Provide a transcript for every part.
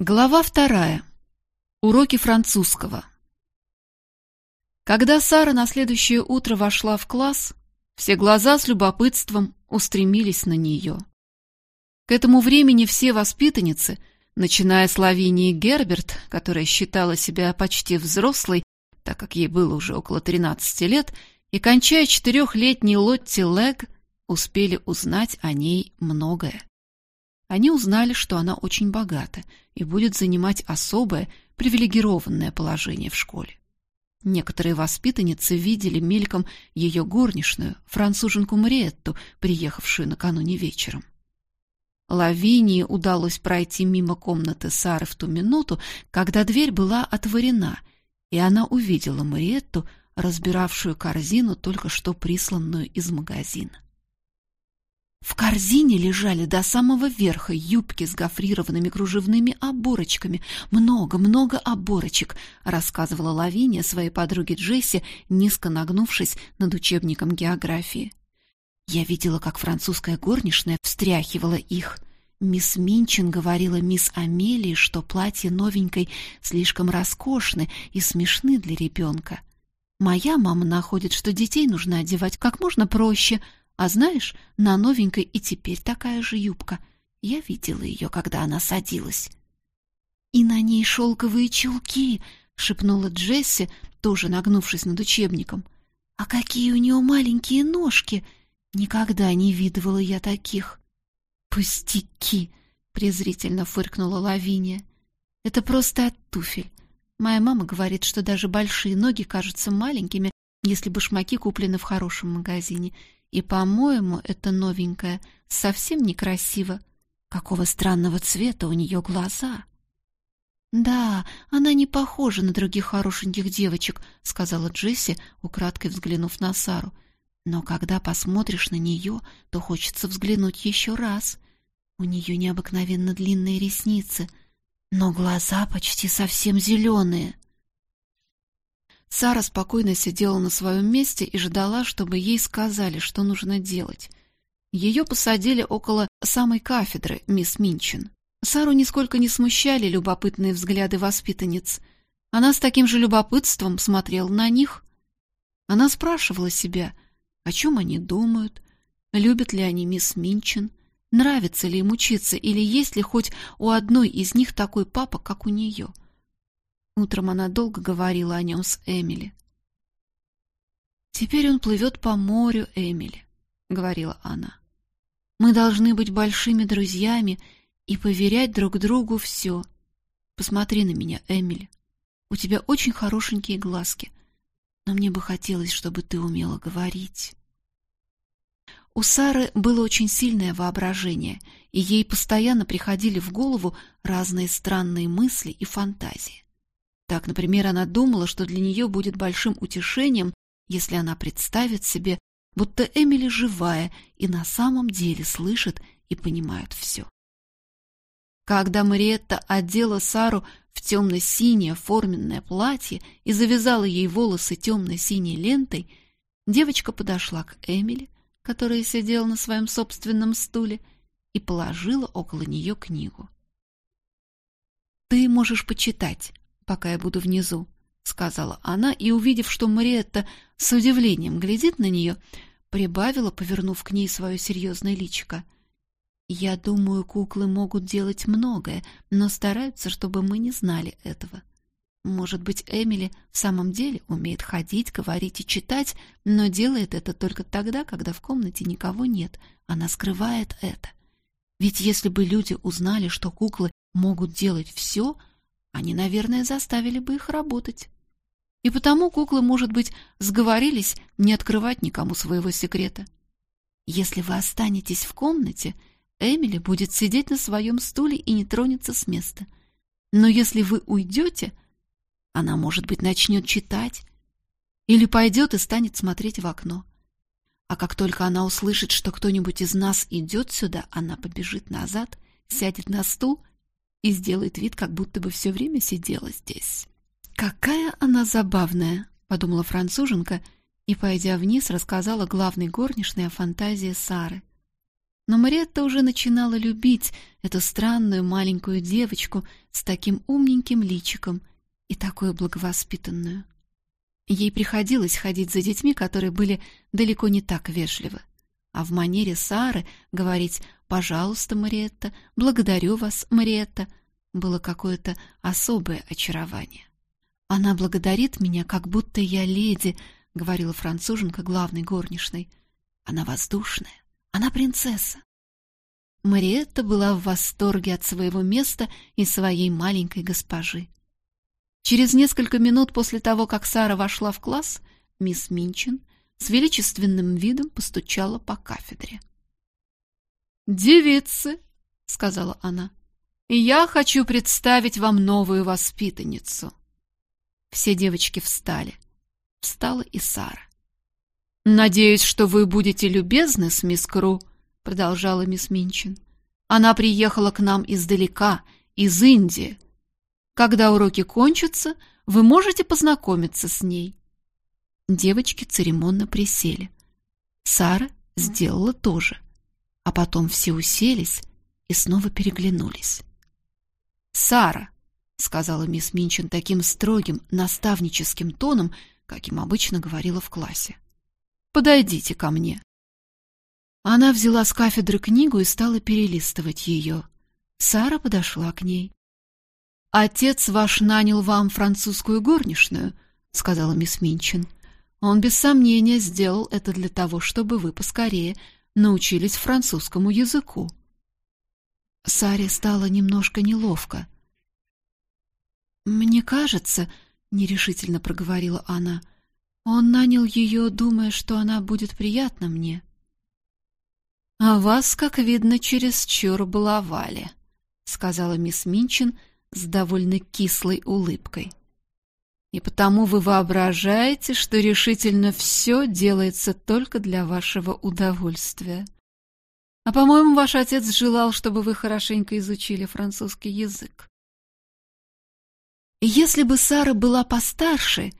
Глава вторая. Уроки французского. Когда Сара на следующее утро вошла в класс, все глаза с любопытством устремились на нее. К этому времени все воспитанницы, начиная с Лавинии Герберт, которая считала себя почти взрослой, так как ей было уже около 13 лет, и кончая четырехлетней Лотти Лэг, успели узнать о ней многое. Они узнали, что она очень богата и будет занимать особое, привилегированное положение в школе. Некоторые воспитанницы видели мельком ее горничную, француженку Мариетту, приехавшую накануне вечером. Лавинии удалось пройти мимо комнаты Сары в ту минуту, когда дверь была отворена, и она увидела Мариетту, разбиравшую корзину, только что присланную из магазина. В корзине лежали до самого верха юбки с гофрированными кружевными оборочками. Много-много оборочек, рассказывала Лавиния своей подруге Джесси, низко нагнувшись над учебником географии. Я видела, как французская горничная встряхивала их. Мисс Минчин говорила мисс Амелии, что платье новенькой слишком роскошны и смешны для ребенка. Моя мама находит, что детей нужно одевать как можно проще, а знаешь, на новенькой и теперь такая же юбка. Я видела ее, когда она садилась. И на ней шелковые чулки, шепнула Джесси, тоже нагнувшись над учебником. А какие у нее маленькие ножки! Никогда не видывала я таких. Пустяки, презрительно фыркнула Лавиния. Это просто от туфель. Моя мама говорит, что даже большие ноги кажутся маленькими, если башмаки куплены в хорошем магазине. И, по-моему, это новенькая совсем некрасиво. Какого странного цвета у нее глаза. Да, она не похожа на других хорошеньких девочек, сказала Джесси, украдкой взглянув на Сару. Но когда посмотришь на нее, то хочется взглянуть еще раз. У нее необыкновенно длинные ресницы, но глаза почти совсем зеленые. Сара спокойно сидела на своем месте и ждала, чтобы ей сказали, что нужно делать. Ее посадили около самой кафедры, мисс Минчин. Сару нисколько не смущали любопытные взгляды воспитанниц. Она с таким же любопытством смотрела на них. Она спрашивала себя, о чем они думают, любят ли они мисс Минчин, нравится ли им учиться или есть ли хоть у одной из них такой папа, как у нее. — Утром она долго говорила о нем с Эмили. «Теперь он плывет по морю, Эмили», — говорила она. «Мы должны быть большими друзьями и поверять друг другу все. Посмотри на меня, Эмили. У тебя очень хорошенькие глазки, но мне бы хотелось, чтобы ты умела говорить». У Сары было очень сильное воображение, и ей постоянно приходили в голову разные странные мысли и фантазии. Так, например, она думала, что для нее будет большим утешением, если она представит себе, будто Эмили живая и на самом деле слышит и понимает все. Когда Мариетта одела Сару в темно-синее форменное платье и завязала ей волосы темно-синей лентой, девочка подошла к Эмили, которая сидела на своем собственном стуле, и положила около нее книгу. «Ты можешь почитать», пока я буду внизу», — сказала она, и, увидев, что Мариетта с удивлением глядит на нее, прибавила, повернув к ней свое серьезное личико. «Я думаю, куклы могут делать многое, но стараются, чтобы мы не знали этого. Может быть, Эмили в самом деле умеет ходить, говорить и читать, но делает это только тогда, когда в комнате никого нет. Она скрывает это. Ведь если бы люди узнали, что куклы могут делать все, они, наверное, заставили бы их работать. И потому куклы, может быть, сговорились не открывать никому своего секрета. Если вы останетесь в комнате, Эмили будет сидеть на своем стуле и не тронется с места. Но если вы уйдете, она, может быть, начнет читать или пойдет и станет смотреть в окно. А как только она услышит, что кто-нибудь из нас идет сюда, она побежит назад, сядет на стул и сделает вид, как будто бы все время сидела здесь. «Какая она забавная!» — подумала француженка и, пойдя вниз, рассказала главной горничной о фантазии Сары. Но Мариетта уже начинала любить эту странную маленькую девочку с таким умненьким личиком и такую благовоспитанную. Ей приходилось ходить за детьми, которые были далеко не так вежливы. А в манере Сары говорить «пожалуйста, Мариетта», «благодарю вас, Мариетта» было какое-то особое очарование. «Она благодарит меня, как будто я леди», — говорила француженка главной горничной. «Она воздушная, она принцесса». Мариетта была в восторге от своего места и своей маленькой госпожи. Через несколько минут после того, как Сара вошла в класс, мисс Минчин с величественным видом постучала по кафедре. «Девицы», — сказала она, — «я хочу представить вам новую воспитанницу». Все девочки встали. Встала и Сара. «Надеюсь, что вы будете любезны с мисс Кру», — продолжала мисс Минчин. «Она приехала к нам издалека, из Индии. Когда уроки кончатся, вы можете познакомиться с ней». Девочки церемонно присели. Сара сделала то же. А потом все уселись и снова переглянулись. «Сара», — сказала мисс Минчин таким строгим, наставническим тоном, каким обычно говорила в классе, — «подойдите ко мне». Она взяла с кафедры книгу и стала перелистывать ее. Сара подошла к ней. «Отец ваш нанял вам французскую горничную», — сказала мисс Минчин. Он без сомнения сделал это для того, чтобы вы поскорее научились французскому языку. Саре стало немножко неловко. «Мне кажется», — нерешительно проговорила она, — «он нанял ее, думая, что она будет приятна мне». «А вас, как видно, чересчур баловали», — сказала мисс Минчин с довольно кислой улыбкой. И потому вы воображаете, что решительно все делается только для вашего удовольствия. А, по-моему, ваш отец желал, чтобы вы хорошенько изучили французский язык. Если бы Сара была постарше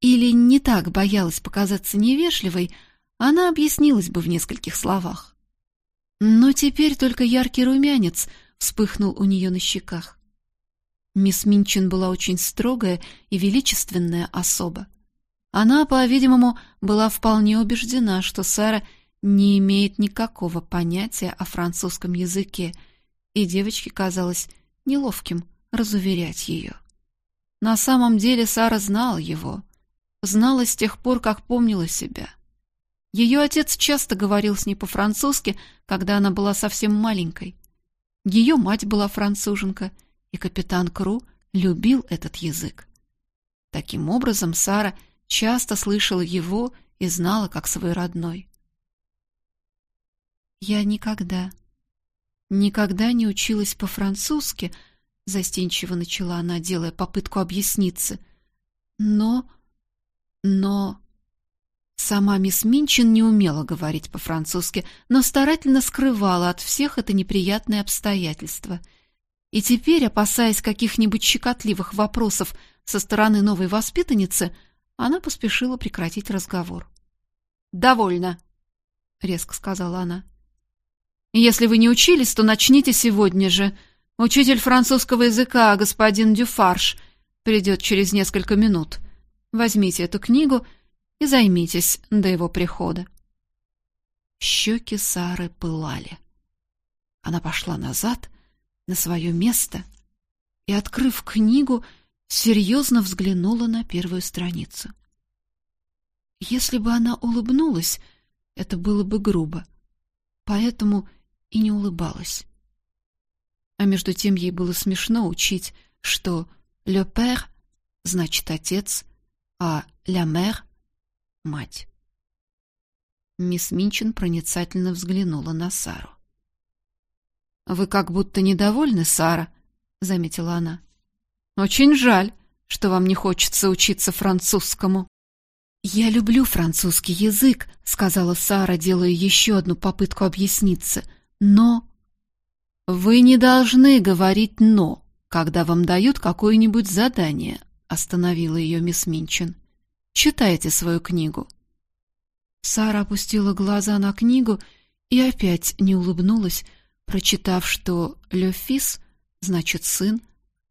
или не так боялась показаться невежливой, она объяснилась бы в нескольких словах. Но теперь только яркий румянец вспыхнул у нее на щеках. Мисс Минчин была очень строгая и величественная особа. Она, по-видимому, была вполне убеждена, что Сара не имеет никакого понятия о французском языке, и девочке казалось неловким разуверять ее. На самом деле Сара знала его, знала с тех пор, как помнила себя. Ее отец часто говорил с ней по-французски, когда она была совсем маленькой. Ее мать была француженка — и капитан Кру любил этот язык. Таким образом, Сара часто слышала его и знала как свой родной. «Я никогда, никогда не училась по-французски», — застенчиво начала она, делая попытку объясниться. «Но... но...» Сама мисс Минчин не умела говорить по-французски, но старательно скрывала от всех это неприятное обстоятельство — и теперь, опасаясь каких-нибудь щекотливых вопросов со стороны новой воспитанницы, она поспешила прекратить разговор. «Довольно», — резко сказала она. «Если вы не учились, то начните сегодня же. Учитель французского языка, господин Дюфарш, придет через несколько минут. Возьмите эту книгу и займитесь до его прихода». Щеки Сары пылали. Она пошла назад на свое место и, открыв книгу, серьезно взглянула на первую страницу. Если бы она улыбнулась, это было бы грубо, поэтому и не улыбалась. А между тем ей было смешно учить, что «le père» значит «отец», а «la mère» — «мать». Мисс Минчин проницательно взглянула на Сару. «Вы как будто недовольны, Сара», — заметила она. «Очень жаль, что вам не хочется учиться французскому». «Я люблю французский язык», — сказала Сара, делая еще одну попытку объясниться. «Но...» «Вы не должны говорить «но», когда вам дают какое-нибудь задание», — остановила ее мисс Минчин. «Читайте свою книгу». Сара опустила глаза на книгу и опять не улыбнулась, прочитав, что «le fils» значит «сын»,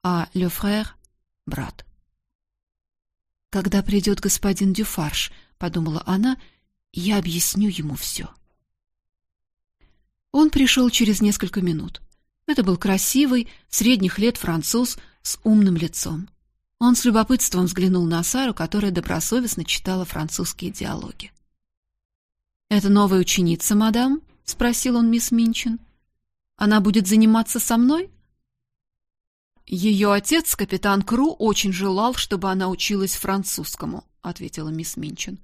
а «le frère» — «брат». «Когда придет господин Дюфарш», — подумала она, — «я объясню ему все». Он пришел через несколько минут. Это был красивый, средних лет француз с умным лицом. Он с любопытством взглянул на Сару, которая добросовестно читала французские диалоги. «Это новая ученица, мадам?» — спросил он мисс Минчин. «Она будет заниматься со мной?» «Ее отец, капитан Кру, очень желал, чтобы она училась французскому», — ответила мисс Минчин.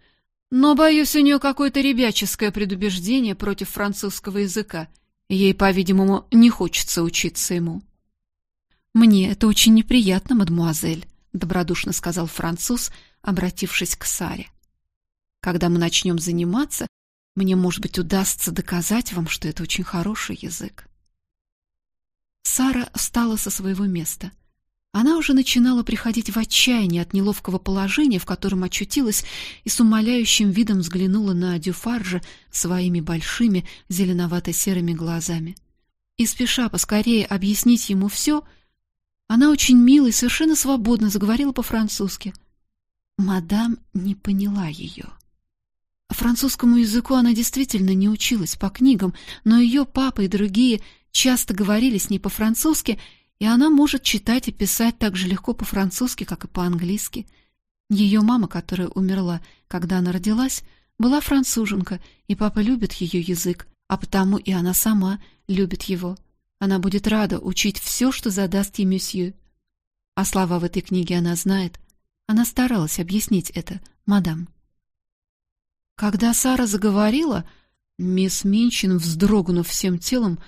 «Но, боюсь, у нее какое-то ребяческое предубеждение против французского языка. Ей, по-видимому, не хочется учиться ему». «Мне это очень неприятно, мадмуазель», — добродушно сказал француз, обратившись к Саре. «Когда мы начнем заниматься, мне, может быть, удастся доказать вам, что это очень хороший язык». Сара встала со своего места. Она уже начинала приходить в отчаяние от неловкого положения, в котором очутилась, и с умоляющим видом взглянула на Дюфаржа своими большими зеленовато-серыми глазами. И спеша поскорее объяснить ему все — она очень мило и совершенно свободно заговорила по-французски. Мадам не поняла ее. Французскому языку она действительно не училась по книгам, но ее папа и другие часто говорили с ней по-французски, и она может читать и писать так же легко по-французски, как и по-английски. Ее мама, которая умерла, когда она родилась, была француженка, и папа любит ее язык, а потому и она сама любит его. Она будет рада учить все, что задаст ей месье. А слова в этой книге она знает. Она старалась объяснить это, мадам. Когда Сара заговорила, мисс Минчин, вздрогнув всем телом,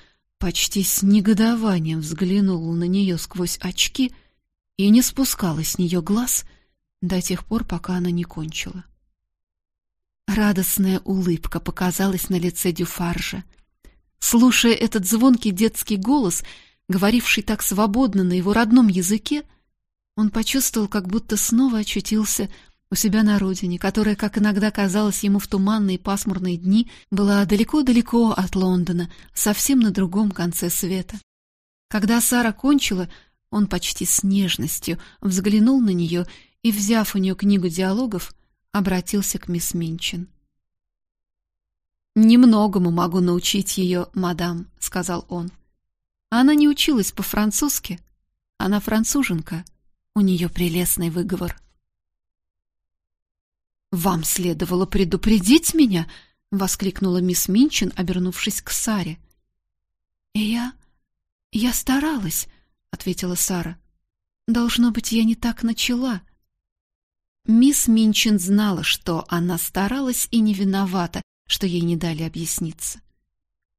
почти с негодованием взглянула на нее сквозь очки и не спускала с нее глаз до тех пор, пока она не кончила. Радостная улыбка показалась на лице Дюфаржа — Слушая этот звонкий детский голос, говоривший так свободно на его родном языке, он почувствовал, как будто снова очутился у себя на родине, которая, как иногда казалось ему в туманные пасмурные дни, была далеко-далеко от Лондона, совсем на другом конце света. Когда Сара кончила, он почти с нежностью взглянул на нее и, взяв у нее книгу диалогов, обратился к мисс Минчин. «Немногому могу научить ее, мадам», — сказал он. Она не училась по-французски. Она француженка. У нее прелестный выговор. «Вам следовало предупредить меня!» — воскликнула мисс Минчин, обернувшись к Саре. «Я... я старалась», — ответила Сара. «Должно быть, я не так начала». Мисс Минчин знала, что она старалась и не виновата, что ей не дали объясниться.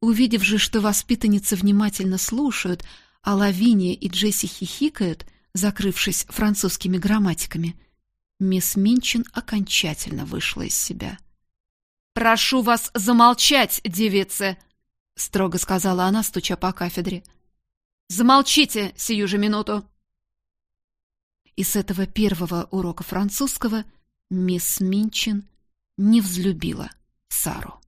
Увидев же, что воспитанницы внимательно слушают, а Лавиния и Джесси хихикают, закрывшись французскими грамматиками, мисс Минчин окончательно вышла из себя. «Прошу вас замолчать, девицы!» — строго сказала она, стуча по кафедре. «Замолчите сию же минуту!» И с этого первого урока французского мисс Минчин не взлюбила Сару.